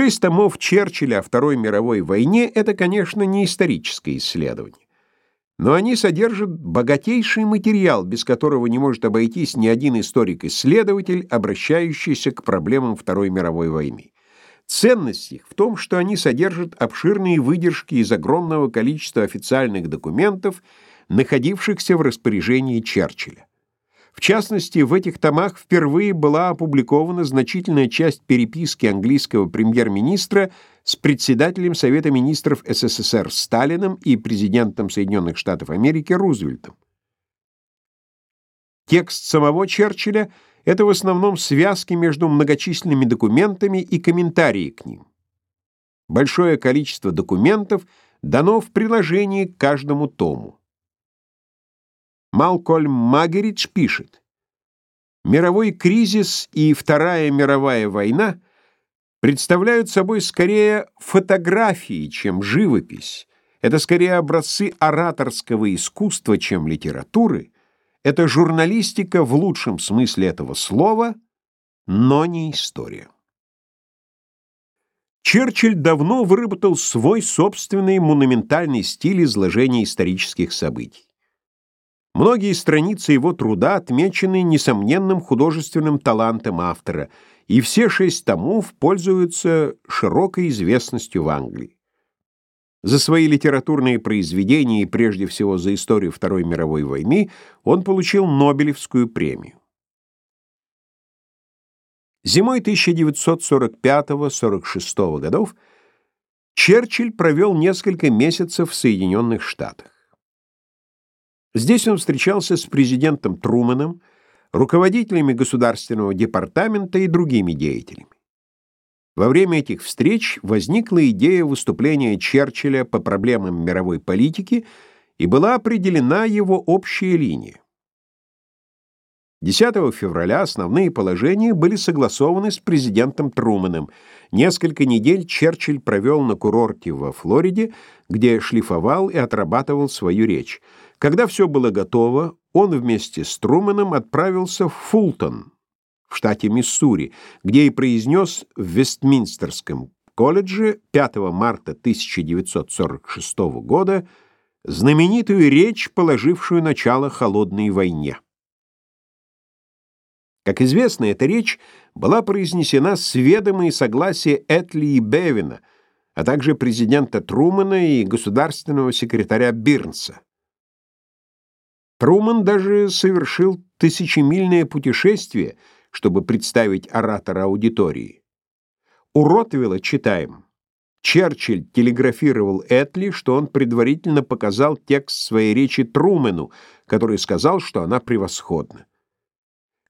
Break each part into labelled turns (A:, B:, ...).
A: Шесть томов Черчилля о Второй мировой войне — это, конечно, не историческое исследование. Но они содержат богатейший материал, без которого не может обойтись ни один историк-исследователь, обращающийся к проблемам Второй мировой войны. Ценность их в том, что они содержат обширные выдержки из огромного количества официальных документов, находившихся в распоряжении Черчилля. В частности, в этих томах впервые была опубликована значительная часть переписки английского премьер-министра с председателем Совета министров СССР Сталиным и президентом Соединенных Штатов Америки Рузвельтом. Текст самого Черчилля — это в основном связки между многочисленными документами и комментарии к ним. Большое количество документов дано в приложении к каждому тому. Малкольм Магеридж пишет, «Мировой кризис и Вторая мировая война представляют собой скорее фотографии, чем живопись. Это скорее образцы ораторского искусства, чем литературы. Это журналистика в лучшем смысле этого слова, но не история». Черчилль давно выработал свой собственный монументальный стиль изложения исторических событий. Многие страницы его труда отмечены несомненным художественным талантом автора, и все шесть томов пользуются широкой известностью в Англии. За свои литературные произведения и прежде всего за историю Второй мировой войны он получил Нобелевскую премию. Зимой 1945-46 годов Черчилль провел несколько месяцев в Соединенных Штатах. Здесь он встречался с президентом Трумэном, руководителями Государственного департамента и другими деятелями. Во время этих встреч возникла идея выступления Черчилля по проблемам мировой политики и была определена его общая линия. 10 февраля основные положения были согласованы с президентом Трумэном. Несколько недель Черчилль провел на курорте во Флориде, где шлифовал и отрабатывал свою речь. Когда все было готово, он вместе с Трумэном отправился в Фултон, в штате Миссури, где и произнес в Вестминстерском колледже 5 марта 1946 года знаменитую речь, положившую начало холодной войне. Как известно, эта речь была произнесена с ведома согласия Этли и Бевина, а также президента Трумэна и государственного секретаря Бирнса. Трумэн даже совершил тысячемильное путешествие, чтобы представить оратора аудитории. У Ротвилла читаем. Черчилль телеграфировал Этли, что он предварительно показал текст своей речи Трумэну, который сказал, что она превосходна.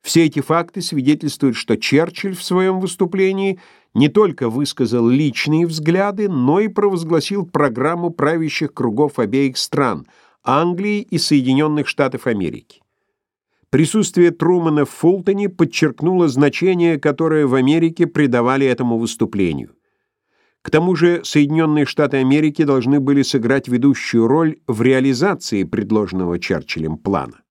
A: Все эти факты свидетельствуют, что Черчилль в своем выступлении не только высказал личные взгляды, но и провозгласил программу правящих кругов обеих стран – Англии и Соединенных Штатов Америки. Присутствие Трумэна в Фултоне подчеркнуло значение, которое в Америке придавали этому выступлению. К тому же Соединенные Штаты Америки должны были сыграть ведущую роль в реализации предложенного Черчиллем плана.